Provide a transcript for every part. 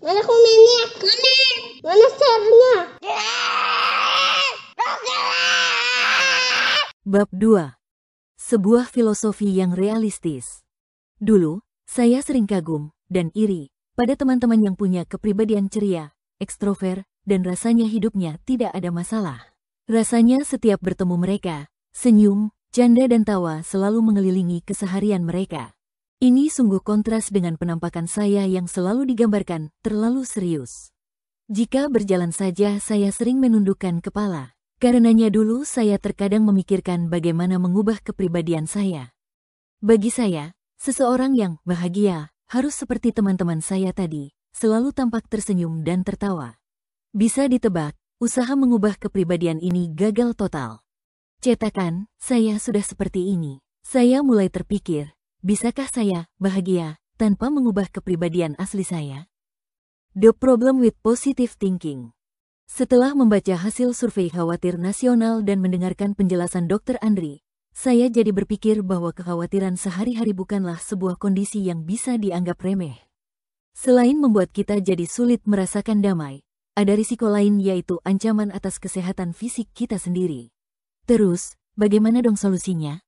Mana komennya? Mana? Mana share-nya? Bab 2. Sebuah filosofi yang realistis. Dulu, saya sering kagum dan iri pada teman-teman yang punya kepribadian ceria, ekstrover, dan rasanya hidupnya tidak ada masalah. Rasanya setiap bertemu mereka, senyum, canda dan tawa selalu mengelilingi keseharian mereka. Ini sungguh kontras dengan penampakan saya yang selalu digambarkan terlalu serius. Jika berjalan saja saya sering menundukkan kepala. Karenanya dulu saya terkadang memikirkan bagaimana mengubah kepribadian saya. Bagi saya, seseorang yang bahagia harus seperti teman-teman saya tadi, selalu tampak tersenyum dan tertawa. Bisa ditebak, usaha mengubah kepribadian ini gagal total. Cetakan, saya sudah seperti ini. Saya mulai terpikir, Bisakah saya bahagia tanpa mengubah kepribadian asli saya? The Problem with Positive Thinking Setelah membaca hasil survei khawatir nasional dan mendengarkan penjelasan Dr. Andri, saya jadi berpikir bahwa kekhawatiran sehari-hari bukanlah sebuah kondisi yang bisa dianggap remeh. Selain membuat kita jadi sulit merasakan damai, ada risiko lain yaitu ancaman atas kesehatan fisik kita sendiri. Terus, bagaimana dong solusinya?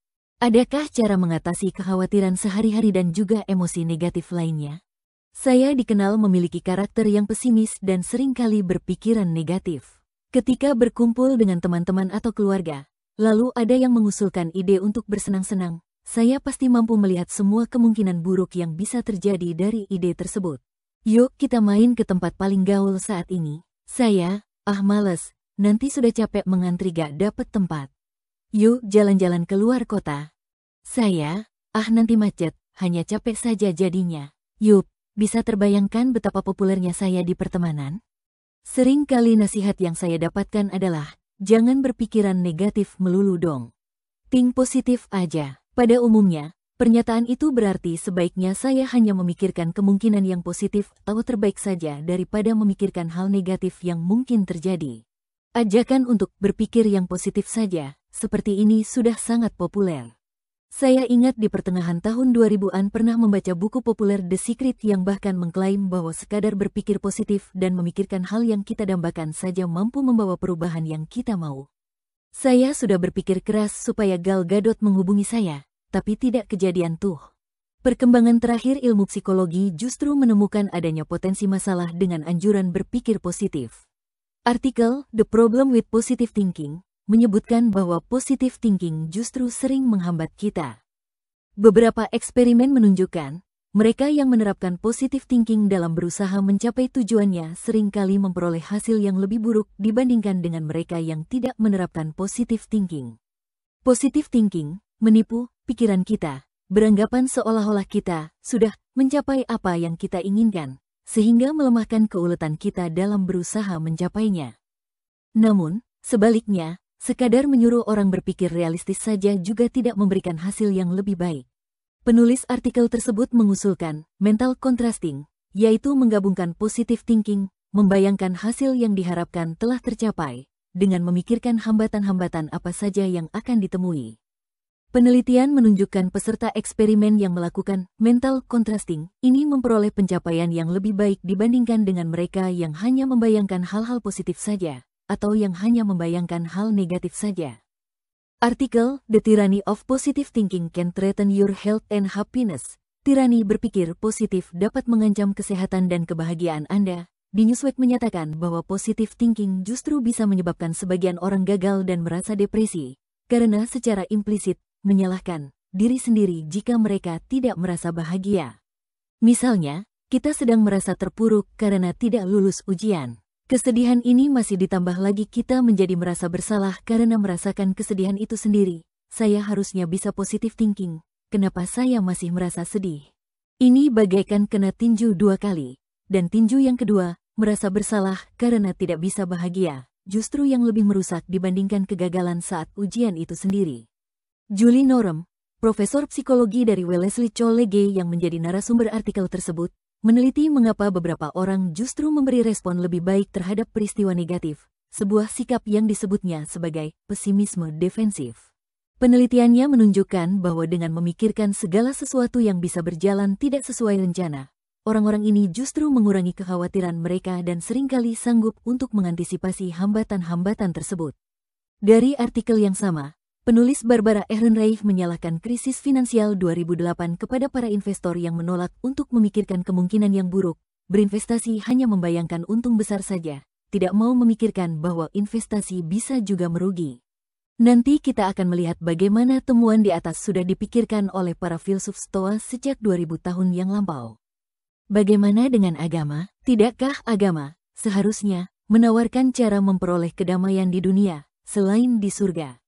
Adakah cara mengatasi kekhawatiran sehari-hari dan juga emosi negatif lainnya? Saya dikenal memiliki karakter yang pesimis dan sering kali berpikiran negatif. Ketika berkumpul dengan teman-teman atau keluarga, lalu ada yang mengusulkan ide untuk bersenang-senang, saya pasti mampu melihat semua kemungkinan buruk yang bisa terjadi dari ide tersebut. Yuk kita main ke tempat paling gaul saat ini. Saya, ah males, nanti sudah capek mengantri gak dapet tempat. Yuk jalan-jalan keluar kota. Saya, ah nanti macet, hanya capek saja jadinya. Yup, bisa terbayangkan betapa populernya saya di pertemanan? Sering kali nasihat yang saya dapatkan adalah, jangan berpikiran negatif melulu dong. Think positif aja. Pada umumnya, pernyataan itu berarti sebaiknya saya hanya memikirkan kemungkinan yang positif atau terbaik saja daripada memikirkan hal negatif yang mungkin terjadi. Ajakan untuk berpikir yang positif saja, seperti ini sudah sangat populer. Saya ingat di pertengahan tahun 2000-an pernah membaca buku populer The Secret yang bahkan mengklaim bahwa sekadar berpikir positif dan memikirkan hal yang kita dambakan saja mampu membawa perubahan yang kita mau. Saya sudah berpikir keras supaya Gal Gadot menghubungi saya, tapi tidak kejadian tuh. Perkembangan terakhir ilmu psikologi justru menemukan adanya potensi masalah dengan anjuran berpikir positif. Artikel The Problem with Positive Thinking menyebutkan bahwa positive thinking justru sering menghambat kita. Beberapa eksperimen menunjukkan, mereka yang menerapkan positive thinking dalam berusaha mencapai tujuannya sering kali memperoleh hasil yang lebih buruk dibandingkan dengan mereka yang tidak menerapkan positive thinking. Positive thinking menipu pikiran kita, beranggapan seolah-olah kita sudah mencapai apa yang kita inginkan, sehingga melemahkan keuletan kita dalam berusaha mencapainya. Namun, sebaliknya, Sekadar menyuruh orang berpikir realistis saja juga tidak memberikan hasil yang lebih baik. Penulis artikel tersebut mengusulkan mental contrasting, yaitu menggabungkan positive thinking, membayangkan hasil yang diharapkan telah tercapai, dengan memikirkan hambatan-hambatan apa saja yang akan ditemui. Penelitian menunjukkan peserta eksperimen yang melakukan mental contrasting ini memperoleh pencapaian yang lebih baik dibandingkan dengan mereka yang hanya membayangkan hal-hal positif saja atau yang hanya membayangkan hal negatif saja. Artikel The Tyranny of Positive Thinking Can Threaten Your Health and Happiness. Tirani berpikir positif dapat mengancam kesehatan dan kebahagiaan Anda. Di Newsweek menyatakan bahwa positive thinking justru bisa menyebabkan sebagian orang gagal dan merasa depresi, karena secara implisit menyalahkan diri sendiri jika mereka tidak merasa bahagia. Misalnya, kita sedang merasa terpuruk karena tidak lulus ujian. Kesedihan ini masih ditambah lagi kita menjadi merasa bersalah karena merasakan kesedihan itu sendiri. Saya harusnya bisa positif thinking. Kenapa saya masih merasa sedih? Ini bagaikan kena tinju dua kali. Dan tinju yang kedua, merasa bersalah karena tidak bisa bahagia. Justru yang lebih merusak dibandingkan kegagalan saat ujian itu sendiri. Julie Norem, profesor psikologi dari Wellesley College yang menjadi narasumber artikel tersebut, Meneliti mengapa beberapa orang justru memberi respon lebih baik terhadap peristiwa negatif, sebuah sikap yang disebutnya sebagai pesimisme defensif. Penelitiannya menunjukkan bahwa dengan memikirkan segala sesuatu yang bisa berjalan tidak sesuai rencana, orang-orang ini justru mengurangi kekhawatiran mereka dan sering kali sanggup untuk mengantisipasi hambatan-hambatan tersebut. Dari artikel yang sama, penulis Barbara Ehrenreich menyalahkan krisis finansial 2008 kepada para investor yang menolak untuk memikirkan kemungkinan yang buruk, berinvestasi hanya membayangkan untung besar saja, tidak mau memikirkan bahwa investasi bisa juga merugi. Nanti kita akan melihat bagaimana temuan di atas sudah dipikirkan oleh para filsuf Stoa sejak 2000 tahun yang lampau. Bagaimana dengan agama? Tidakkah agama seharusnya menawarkan cara memperoleh kedamaian di dunia selain di surga?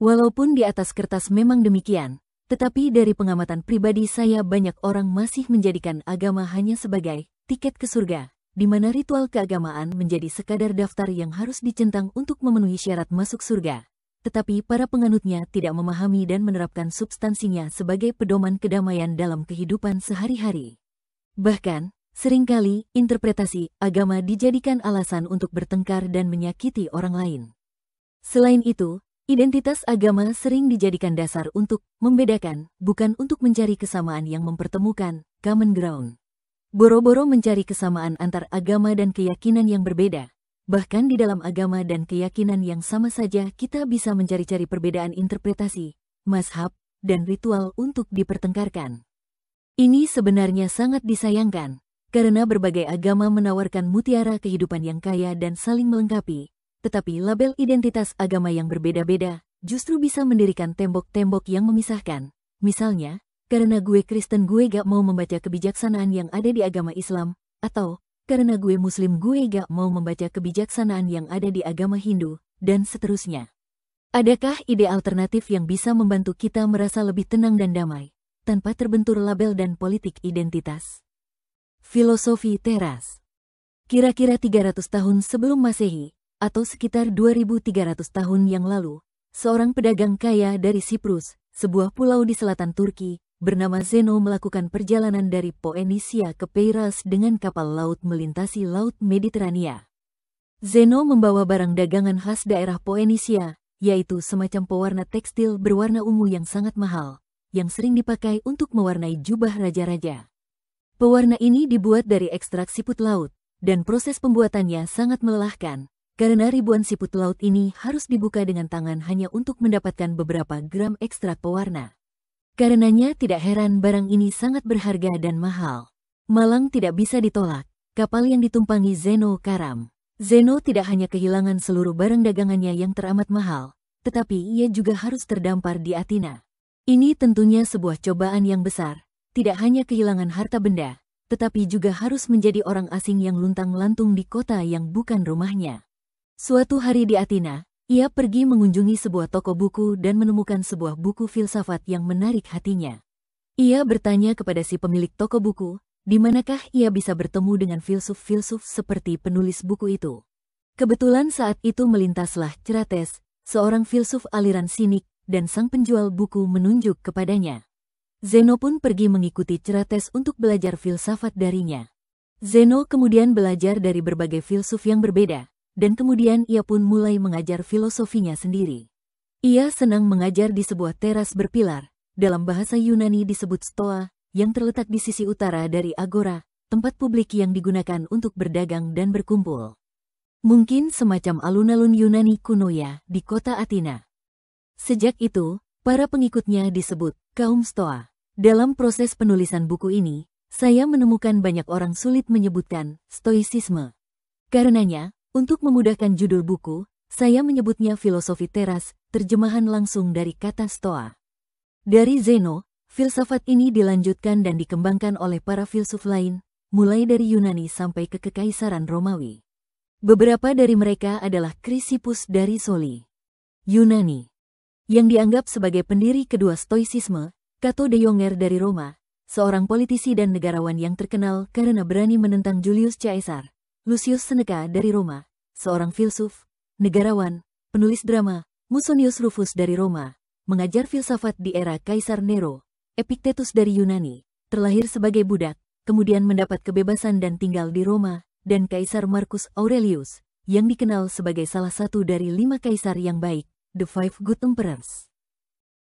Walaupun di atas kertas memang demikian, tetapi dari pengamatan pribadi saya banyak orang masih menjadikan agama hanya sebagai tiket ke surga, di mana ritual keagamaan menjadi sekadar daftar yang harus dicentang untuk memenuhi syarat masuk surga tetapi para penganutnya tidak memahami dan menerapkan substansinya sebagai pedoman kedamaian dalam kehidupan sehari-hari. Bahkan, sering kali interpretasi agama dijadikan alasan untuk bertengkar dan menyakiti orang lain. Selain itu, identitas agama sering dijadikan dasar untuk membedakan, bukan untuk mencari kesamaan yang mempertemukan common ground. Boro-boro mencari kesamaan antar agama dan keyakinan yang berbeda, Bahkan di dalam agama dan keyakinan yang sama saja kita bisa mencari-cari perbedaan interpretasi, mazhab, dan ritual untuk dipertengkarkan. Ini sebenarnya sangat disayangkan, karena berbagai agama menawarkan mutiara kehidupan yang kaya dan saling melengkapi, tetapi label identitas agama yang berbeda-beda justru bisa mendirikan tembok-tembok yang memisahkan. Misalnya, karena gue Kristen gue gak mau membaca kebijaksanaan yang ada di agama Islam, atau karena gue muslim gue gak mau membaca kebijaksanaan yang ada di agama Hindu, dan seterusnya. Adakah ide alternatif yang bisa membantu kita merasa lebih tenang dan damai, tanpa terbentur label dan politik identitas? Filosofi teras Kira-kira 300 tahun sebelum Masehi, atau sekitar 2300 tahun yang lalu, seorang pedagang kaya dari Siprus, sebuah pulau di selatan Turki, bernama Zeno melakukan perjalanan dari Poenisia ke Peiras dengan kapal laut melintasi Laut Mediterania. Zeno membawa barang dagangan khas daerah Poenisia, yaitu semacam pewarna tekstil berwarna ungu yang sangat mahal, yang sering dipakai untuk mewarnai jubah raja-raja. Pewarna ini dibuat dari ekstrak siput laut, dan proses pembuatannya sangat melelahkan, karena ribuan siput laut ini harus dibuka dengan tangan hanya untuk mendapatkan beberapa gram ekstrak pewarna. Karenanya tidak heran barang ini sangat berharga dan mahal. Malang tidak bisa ditolak, kapal yang ditumpangi Zeno karam. Zeno tidak hanya kehilangan seluruh barang dagangannya yang teramat mahal, tetapi ia juga harus terdampar di Atina. Ini tentunya sebuah cobaan yang besar, tidak hanya kehilangan harta benda, tetapi juga harus menjadi orang asing yang luntang-lantung di kota yang bukan rumahnya. Suatu hari di Atina, ia pergi mengunjungi sebuah toko buku dan menemukan sebuah buku filsafat yang menarik hatinya. Ia bertanya kepada si pemilik toko buku, di manakah ia bisa bertemu dengan filsuf-filsuf seperti penulis buku itu. Kebetulan saat itu melintaslah Cerates, seorang filsuf aliran sinik, dan sang penjual buku menunjuk kepadanya. Zeno pun pergi mengikuti Cerates untuk belajar filsafat darinya. Zeno kemudian belajar dari berbagai filsuf yang berbeda, dan kemudian ia pun mulai mengajar filosofinya sendiri. Ia senang mengajar di sebuah teras berpilar, dalam bahasa Yunani disebut stoa, yang terletak di sisi utara dari agora, tempat publik yang digunakan untuk berdagang dan berkumpul. Mungkin semacam alun-alun Yunani kuno ya di kota Atina. Sejak itu, para pengikutnya disebut kaum stoa. Dalam proses penulisan buku ini, saya menemukan banyak orang sulit menyebutkan stoicisme. Karenanya, untuk memudahkan judul buku, saya menyebutnya filosofi teras, terjemahan langsung dari kata stoa. Dari Zeno, filsafat ini dilanjutkan dan dikembangkan oleh para filsuf lain, mulai dari Yunani sampai ke Kekaisaran Romawi. Beberapa dari mereka adalah Chrysippus dari Soli, Yunani, yang dianggap sebagai pendiri kedua stoicisme, Cato de Jonger dari Roma, seorang politisi dan negarawan yang terkenal karena berani menentang Julius Caesar, Lucius Seneca dari Roma, seorang filsuf, negarawan, penulis drama, Musonius Rufus dari Roma, mengajar filsafat di era Kaisar Nero, Epictetus dari Yunani, terlahir sebagai budak, kemudian mendapat kebebasan dan tinggal di Roma, dan Kaisar Marcus Aurelius, yang dikenal sebagai salah satu dari lima kaisar yang baik, The Five Good Emperors.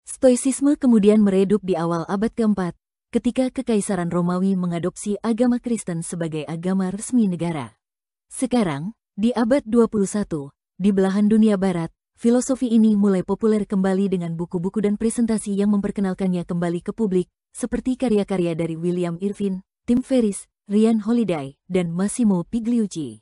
Stoicisme kemudian meredup di awal abad keempat, ketika Kekaisaran Romawi mengadopsi agama Kristen sebagai agama resmi negara. Sekarang, di abad 21, di belahan dunia barat, filosofi ini mulai populer kembali dengan buku-buku dan presentasi yang memperkenalkannya kembali ke publik, seperti karya-karya dari William Irvin, Tim Ferriss, Ryan Holiday, dan Massimo Pigliucci.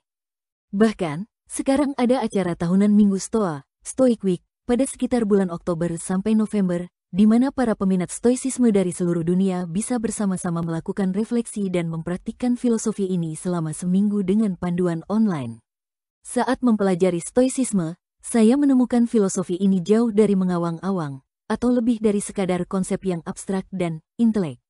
Bahkan, sekarang ada acara tahunan Minggu Stoa, Stoic Week, pada sekitar bulan Oktober sampai November, di mana para peminat stoicisme dari seluruh dunia bisa bersama-sama melakukan refleksi dan mempraktikkan filosofi ini selama seminggu dengan panduan online. Saat mempelajari stoicisme, saya menemukan filosofi ini jauh dari mengawang-awang, atau lebih dari sekadar konsep yang abstrak dan intelek.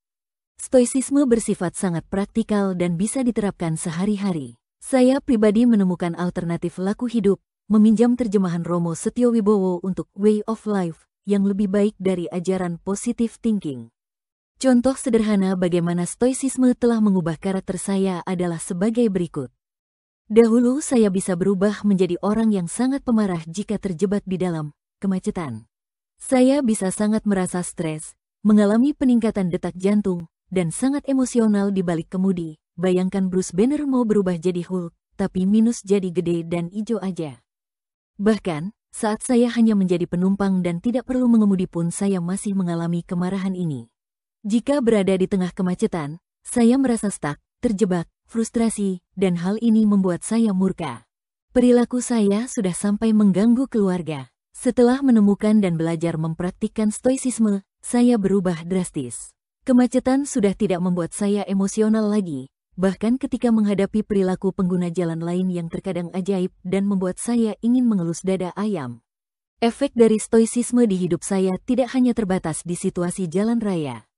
Stoicisme bersifat sangat praktikal dan bisa diterapkan sehari-hari. Saya pribadi menemukan alternatif laku hidup, meminjam terjemahan Romo Setio Wibowo untuk Way of Life, yang lebih baik dari ajaran positive thinking. Contoh sederhana bagaimana stoicisme telah mengubah karakter saya adalah sebagai berikut. Dahulu saya bisa berubah menjadi orang yang sangat pemarah jika terjebak di dalam kemacetan. Saya bisa sangat merasa stres, mengalami peningkatan detak jantung, dan sangat emosional di balik kemudi. Bayangkan Bruce Banner mau berubah jadi Hulk, tapi minus jadi gede dan hijau aja. Bahkan, saat saya hanya menjadi penumpang dan tidak perlu mengemudi pun saya masih mengalami kemarahan ini. Jika berada di tengah kemacetan, saya merasa stuck, terjebak, frustrasi, dan hal ini membuat saya murka. Perilaku saya sudah sampai mengganggu keluarga. Setelah menemukan dan belajar mempraktikkan stoicisme, saya berubah drastis. Kemacetan sudah tidak membuat saya emosional lagi, bahkan ketika menghadapi perilaku pengguna jalan lain yang terkadang ajaib dan membuat saya ingin mengelus dada ayam. Efek dari stoicisme di hidup saya tidak hanya terbatas di situasi jalan raya.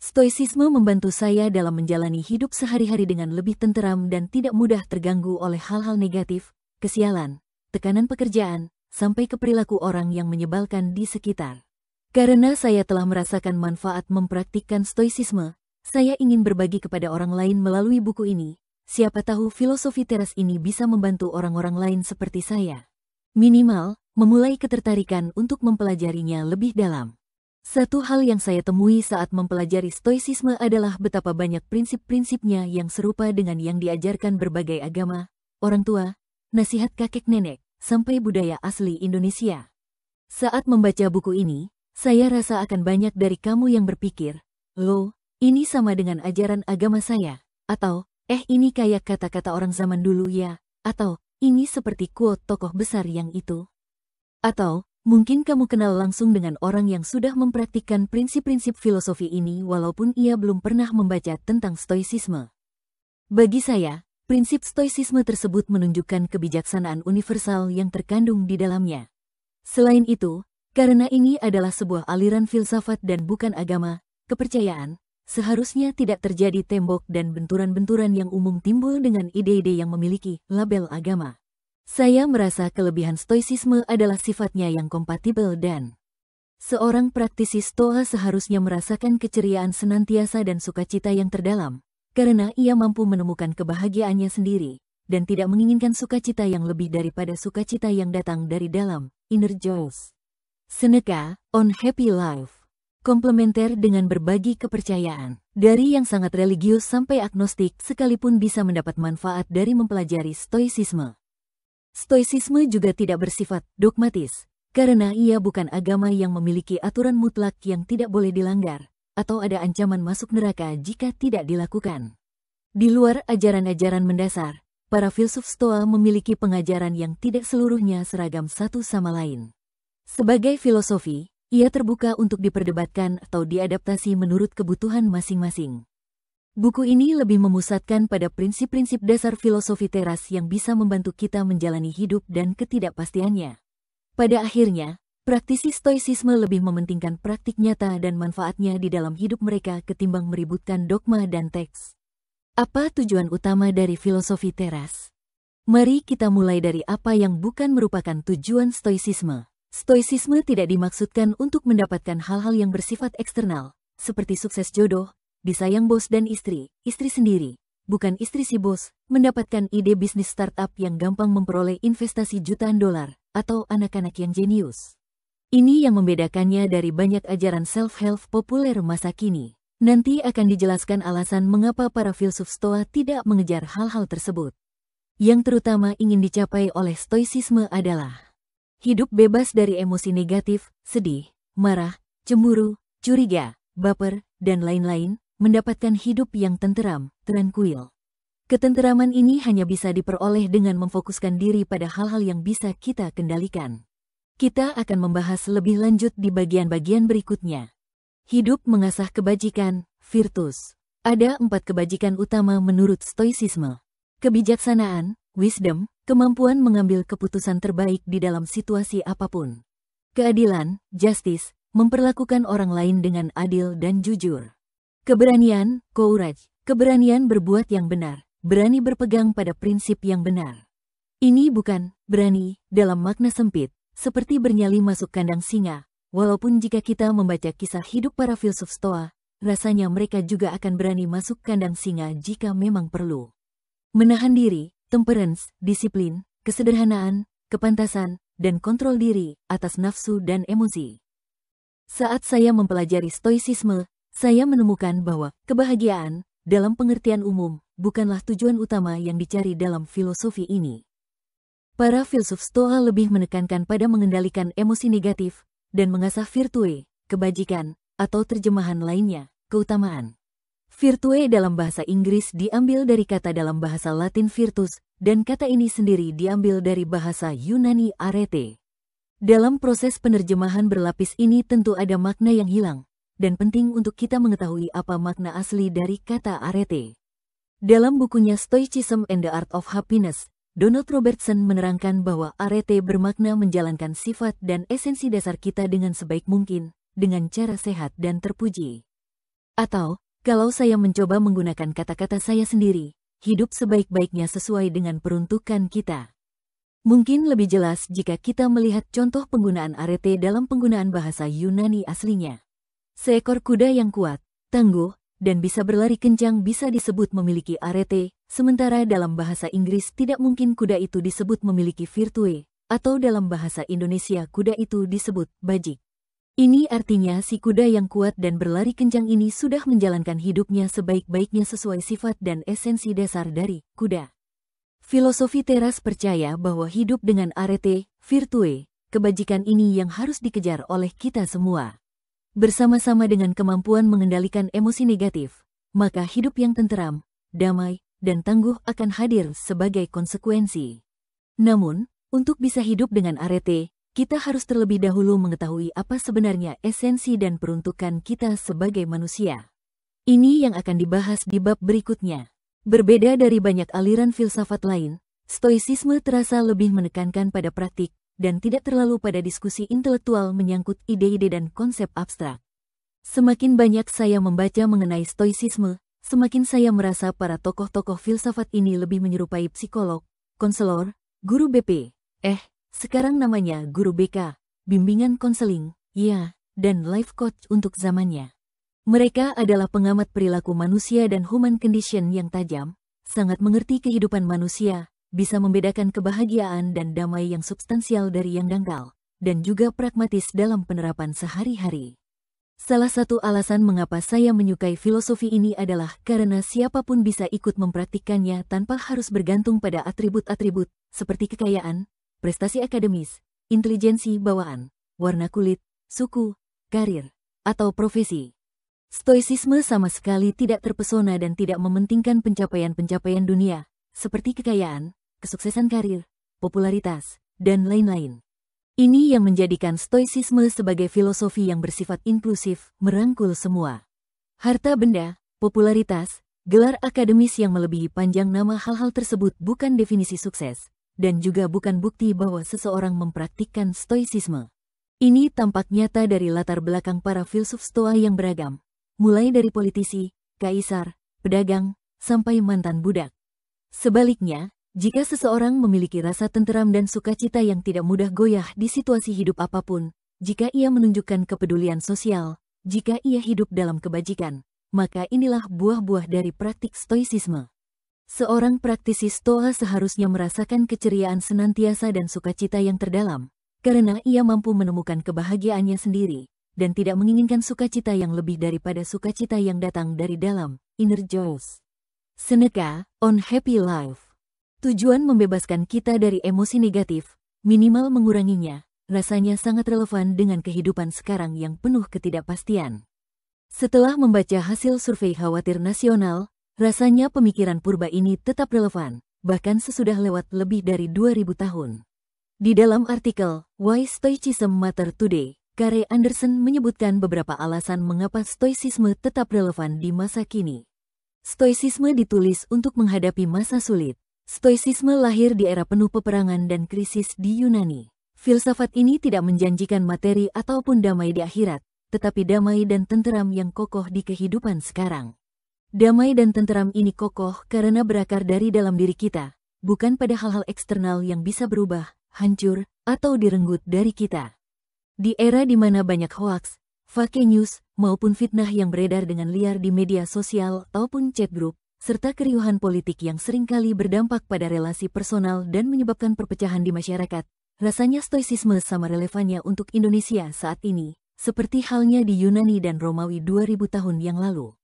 Stoicisme membantu saya dalam menjalani hidup sehari-hari dengan lebih tenteram dan tidak mudah terganggu oleh hal-hal negatif, kesialan, tekanan pekerjaan, sampai ke perilaku orang yang menyebalkan di sekitar. Karena saya telah merasakan manfaat mempraktikkan stoicisme, saya ingin berbagi kepada orang lain melalui buku ini. Siapa tahu filosofi teras ini bisa membantu orang-orang lain seperti saya. Minimal, memulai ketertarikan untuk mempelajarinya lebih dalam. Satu hal yang saya temui saat mempelajari stoicisme adalah betapa banyak prinsip-prinsipnya yang serupa dengan yang diajarkan berbagai agama, orang tua, nasihat kakek nenek, sampai budaya asli Indonesia. Saat membaca buku ini, saya rasa akan banyak dari kamu yang berpikir, lo, ini sama dengan ajaran agama saya. Atau, eh ini kayak kata-kata orang zaman dulu ya. Atau, ini seperti quote tokoh besar yang itu. Atau, mungkin kamu kenal langsung dengan orang yang sudah mempraktikkan prinsip-prinsip filosofi ini walaupun ia belum pernah membaca tentang stoicisme. Bagi saya, prinsip stoicisme tersebut menunjukkan kebijaksanaan universal yang terkandung di dalamnya. Selain itu, karena ini adalah sebuah aliran filsafat dan bukan agama, kepercayaan, Seharusnya tidak terjadi tembok dan benturan-benturan yang umum timbul dengan ide-ide yang memiliki label agama. Saya merasa kelebihan stoicisme adalah sifatnya yang kompatibel dan seorang praktisi stoa seharusnya merasakan keceriaan senantiasa dan sukacita yang terdalam, karena ia mampu menemukan kebahagiaannya sendiri dan tidak menginginkan sukacita yang lebih daripada sukacita yang datang dari dalam inner joys. Seneca, on happy life komplementer dengan berbagi kepercayaan. Dari yang sangat religius sampai agnostik sekalipun bisa mendapat manfaat dari mempelajari stoicisme. Stoicisme juga tidak bersifat dogmatis, karena ia bukan agama yang memiliki aturan mutlak yang tidak boleh dilanggar, atau ada ancaman masuk neraka jika tidak dilakukan. Di luar ajaran-ajaran mendasar, para filsuf Stoa memiliki pengajaran yang tidak seluruhnya seragam satu sama lain. Sebagai filosofi, ia terbuka untuk diperdebatkan atau diadaptasi menurut kebutuhan masing-masing. Buku ini lebih memusatkan pada prinsip-prinsip dasar filosofi teras yang bisa membantu kita menjalani hidup dan ketidakpastiannya. Pada akhirnya, praktisi stoicisme lebih mementingkan praktik nyata dan manfaatnya di dalam hidup mereka ketimbang meributkan dogma dan teks. Apa tujuan utama dari filosofi teras? Mari kita mulai dari apa yang bukan merupakan tujuan stoicisme. Stoicisme tidak dimaksudkan untuk mendapatkan hal-hal yang bersifat eksternal, seperti sukses jodoh, disayang bos dan istri, istri sendiri, bukan istri si bos, mendapatkan ide bisnis startup yang gampang memperoleh investasi jutaan dolar, atau anak-anak yang jenius. Ini yang membedakannya dari banyak ajaran self-help populer masa kini. Nanti akan dijelaskan alasan mengapa para filsuf Stoa tidak mengejar hal-hal tersebut. Yang terutama ingin dicapai oleh Stoicisme adalah hidup bebas dari emosi negatif, sedih, marah, cemburu, curiga, baper, dan lain-lain, mendapatkan hidup yang tenteram, tranquil. Ketenteraman ini hanya bisa diperoleh dengan memfokuskan diri pada hal-hal yang bisa kita kendalikan. Kita akan membahas lebih lanjut di bagian-bagian berikutnya. Hidup mengasah kebajikan, virtus. Ada empat kebajikan utama menurut stoicisme. Kebijaksanaan, wisdom, kemampuan mengambil keputusan terbaik di dalam situasi apa pun. Keadilan, justice, memperlakukan orang lain dengan adil dan jujur. Keberanian, courage, keberanian berbuat yang benar, berani berpegang pada prinsip yang benar. Ini bukan berani dalam makna sempit, seperti bernyali masuk kandang singa, Walaupun jika kita membaca kisah hidup para filsuf Stoa, rasanya mereka juga akan berani masuk kandang singa jika memang perlu. Menahan diri, temperance, disiplin, kesederhanaan, kepantasan, dan kontrol diri atas nafsu dan emosi. Saat saya mempelajari stoicisme, saya menemukan bahwa kebahagiaan, dalam pengertian umum, bukanlah tujuan utama yang dicari dalam filosofi ini. Para filsuf Stoa lebih menekankan pada mengendalikan emosi negatif, dan mengasah virtue, kebajikan, atau terjemahan lainnya, keutamaan. Virtue dalam bahasa Inggris diambil dari kata dalam bahasa Latin virtus, dan kata ini sendiri diambil dari bahasa Yunani arete. Dalam proses penerjemahan berlapis ini tentu ada makna yang hilang, dan penting untuk kita mengetahui apa makna asli dari kata arete. Dalam bukunya Stoicism and the Art of Happiness, Donald Robertson menerangkan bahwa arete bermakna menjalankan sifat dan esensi dasar kita dengan sebaik mungkin, dengan cara sehat dan terpuji. Atau, kalau saya mencoba menggunakan kata-kata saya sendiri, hidup sebaik-baiknya sesuai dengan peruntukan kita. Mungkin lebih jelas jika kita melihat contoh penggunaan arete dalam penggunaan bahasa Yunani aslinya. Seekor kuda yang kuat, tangguh, dan bisa berlari kencang bisa disebut memiliki arete, Sementara dalam bahasa Inggris tidak mungkin kuda itu disebut memiliki virtue, atau dalam bahasa Indonesia kuda itu disebut bajik. Ini artinya si kuda yang kuat dan berlari kencang ini sudah menjalankan hidupnya sebaik-baiknya sesuai sifat dan esensi dasar dari kuda. Filosofi teras percaya bahwa hidup dengan arete, virtue, kebajikan ini yang harus dikejar oleh kita semua. Bersama-sama dengan kemampuan mengendalikan emosi negatif, maka hidup yang tenteram, damai, dan tangguh akan hadir sebagai konsekuensi. Namun, untuk bisa hidup dengan arete, kita harus terlebih dahulu mengetahui apa sebenarnya esensi dan peruntukan kita sebagai manusia. Ini yang akan dibahas di bab berikutnya. Berbeda dari banyak aliran filsafat lain, Stoicisme terasa lebih menekankan pada praktik dan tidak terlalu pada diskusi intelektual menyangkut ide-ide dan konsep abstrak. Semakin banyak saya membaca mengenai Stoicisme, Semakin saya merasa para tokoh-tokoh filsafat ini lebih menyerupai psikolog, konselor, guru BP, eh, sekarang namanya guru BK, bimbingan konseling, ya, dan life coach untuk zamannya. Mereka adalah pengamat perilaku manusia dan human condition yang tajam, sangat mengerti kehidupan manusia, bisa membedakan kebahagiaan dan damai yang substansial dari yang dangkal, dan juga pragmatis dalam penerapan sehari-hari. Salah satu alasan mengapa saya menyukai filosofi ini adalah karena siapa pun bisa ikut mempraktikkannya tanpa harus bergantung pada atribut-atribut seperti kekayaan, prestasi akademis, intelijensi bawaan, warna kulit, suku, karir, atau profesi. Stoicisme sama sekali tidak terpesona dan tidak mementingkan pencapaian-pencapaian dunia, seperti kekayaan, kesuksesan karir, popularitas, dan lain-lain. Ini yang menjadikan stoicisme sebagai filosofi yang bersifat inklusif, merangkul semua. Harta benda, popularitas, gelar akademis yang melebihi panjang nama hal-hal tersebut bukan definisi sukses, dan juga bukan bukti bahwa seseorang mempraktikkan stoicisme. Ini tampak nyata dari latar belakang para filsuf stoa yang beragam, mulai dari politisi, kaisar, pedagang, sampai mantan budak. Sebaliknya, jika seseorang memiliki rasa tenteram dan sukacita yang tidak mudah goyah di situasi hidup apa pun, jika ia menunjukkan kepedulian sosial, jika ia hidup dalam kebajikan, maka inilah buah-buah dari praktik stoicisme. Seorang praktisi stoa seharusnya merasakan keceriaan senantiasa dan sukacita yang terdalam, karena ia mampu menemukan kebahagiaannya sendiri dan tidak menginginkan sukacita yang lebih daripada sukacita yang datang dari dalam, inner joys. Seneca, on happy life. Tujuan membebaskan kita dari emosi negatif, minimal menguranginya, rasanya sangat relevan dengan kehidupan sekarang yang penuh ketidakpastian. Setelah membaca hasil survei khawatir nasional, rasanya pemikiran purba ini tetap relevan, bahkan sesudah lewat lebih dari 2000 tahun. Di dalam artikel Why Stoicism Matter Today, Kare Anderson menyebutkan beberapa alasan mengapa stoicisme tetap relevan di masa kini. Stoicisme ditulis untuk menghadapi masa sulit. Stoicisme lahir di era penuh peperangan dan krisis di Yunani. Filsafat ini tidak menjanjikan materi ataupun damai di akhirat, tetapi damai dan tenteram yang kokoh di kehidupan sekarang. Damai dan tenteram ini kokoh karena berakar dari dalam diri kita, bukan pada hal-hal eksternal yang bisa berubah, hancur, atau direnggut dari kita. Di era di mana banyak hoaks, fake news, maupun fitnah yang beredar dengan liar di media sosial ataupun chat group, serta keriuhan politik yang sering kali berdampak pada relasi personal dan menyebabkan perpecahan di masyarakat, Rasanya stoicisme sama relevannya untuk Indonesia saat ini, seperti halnya di Yunani dan Romawi 2000 tahun yang lalu.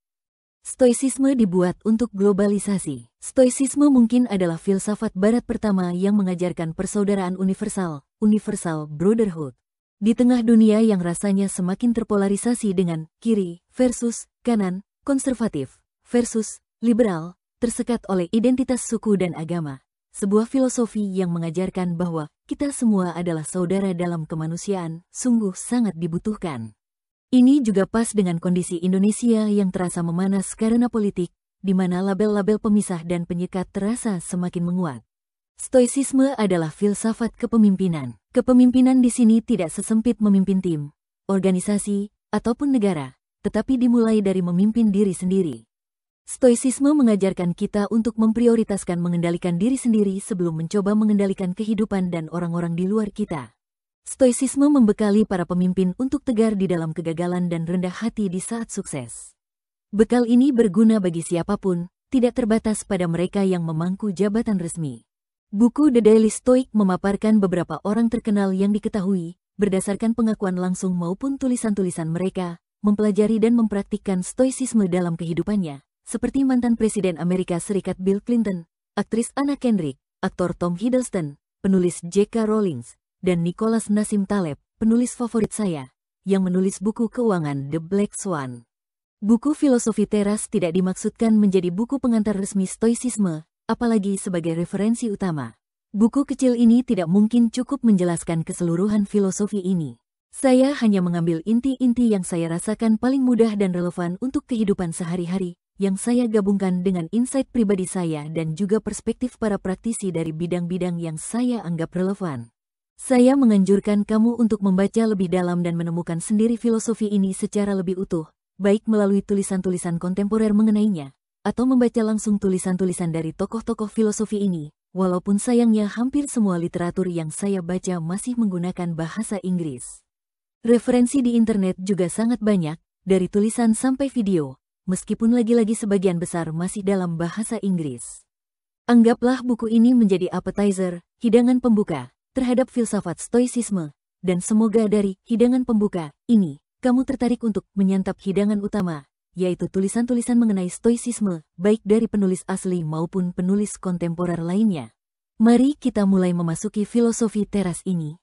Stoicisme dibuat untuk globalisasi. Stoicisme mungkin adalah filsafat barat pertama yang mengajarkan persaudaraan universal, universal brotherhood. Di tengah dunia yang rasanya semakin terpolarisasi dengan kiri versus kanan, konservatif versus liberal, tersekat oleh identitas suku dan agama sebuah filosofi yang mengajarkan bahwa kita semua adalah saudara dalam kemanusiaan, sungguh sangat dibutuhkan. Ini juga pas dengan kondisi Indonesia yang terasa memanas karena politik, di mana label-label pemisah dan penyekat terasa semakin menguat. Stoicisme adalah filsafat kepemimpinan. Kepemimpinan di sini tidak sesempit memimpin tim, organisasi, ataupun negara, tetapi dimulai dari memimpin diri sendiri. Stoicisme mengajarkan kita untuk memprioritaskan mengendalikan diri sendiri sebelum mencoba mengendalikan kehidupan dan orang-orang di luar kita. Stoicisme membekali para pemimpin untuk tegar di dalam kegagalan dan rendah hati di saat sukses. Bekal ini berguna bagi siapa pun, tidak terbatas pada mereka yang memangku jabatan resmi. Buku The Daily Stoic memaparkan beberapa orang terkenal yang diketahui, berdasarkan pengakuan langsung maupun tulisan-tulisan mereka, mempelajari dan mempraktikkan stoicisme dalam kehidupannya seperti mantan Presiden Amerika Serikat Bill Clinton, aktris Anna Kendrick, aktor Tom Hiddleston, penulis J.K. Rowling, dan Nicholas Nassim Taleb, penulis favorit saya, yang menulis buku keuangan The Black Swan. Buku filosofi teras tidak dimaksudkan menjadi buku pengantar resmi stoicisme, apalagi sebagai referensi utama. Buku kecil ini tidak mungkin cukup menjelaskan keseluruhan filosofi ini. Saya hanya mengambil inti-inti yang saya rasakan paling mudah dan relevan untuk kehidupan sehari-hari, yang saya gabungkan dengan insight pribadi saya dan juga perspektif para praktisi dari bidang-bidang yang saya anggap relevan. Saya menganjurkan kamu untuk membaca lebih dalam dan menemukan sendiri filosofi ini secara lebih utuh, baik melalui tulisan-tulisan kontemporer mengenainya, atau membaca langsung tulisan-tulisan dari tokoh-tokoh filosofi ini, walaupun sayangnya hampir semua literatur yang saya baca masih menggunakan bahasa Inggris. Referensi di internet juga sangat banyak, dari tulisan sampai video, meskipun lagi-lagi sebagian besar masih dalam bahasa Inggris. Anggaplah buku ini menjadi appetizer, hidangan pembuka, terhadap filsafat stoicisme, dan semoga dari hidangan pembuka ini, kamu tertarik untuk menyantap hidangan utama, yaitu tulisan-tulisan mengenai stoicisme, baik dari penulis asli maupun penulis kontemporer lainnya. Mari kita mulai memasuki filosofi teras ini.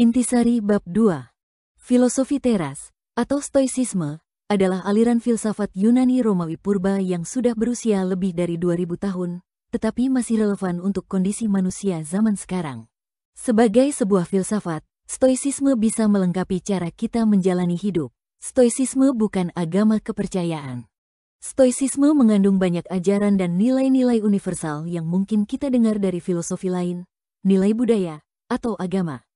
Intisari Bab 2 Filosofi teras, atau stoicisme, adalah aliran filsafat Yunani Romawi purba yang sudah berusia lebih dari 2000 tahun, tetapi masih relevan untuk kondisi manusia zaman sekarang. Sebagai sebuah filsafat, stoicisme bisa melengkapi cara kita menjalani hidup. Stoicisme bukan agama kepercayaan. Stoicisme mengandung banyak ajaran dan nilai-nilai universal yang mungkin kita dengar dari filosofi lain, nilai budaya, atau agama.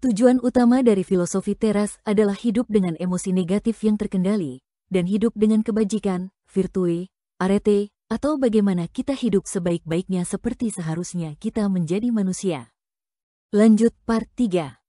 Tujuan utama dari filosofi teras adalah hidup dengan emosi negatif yang terkendali, dan hidup dengan kebajikan, virtue, arete, atau bagaimana kita hidup sebaik-baiknya seperti seharusnya kita menjadi manusia. Lanjut part 3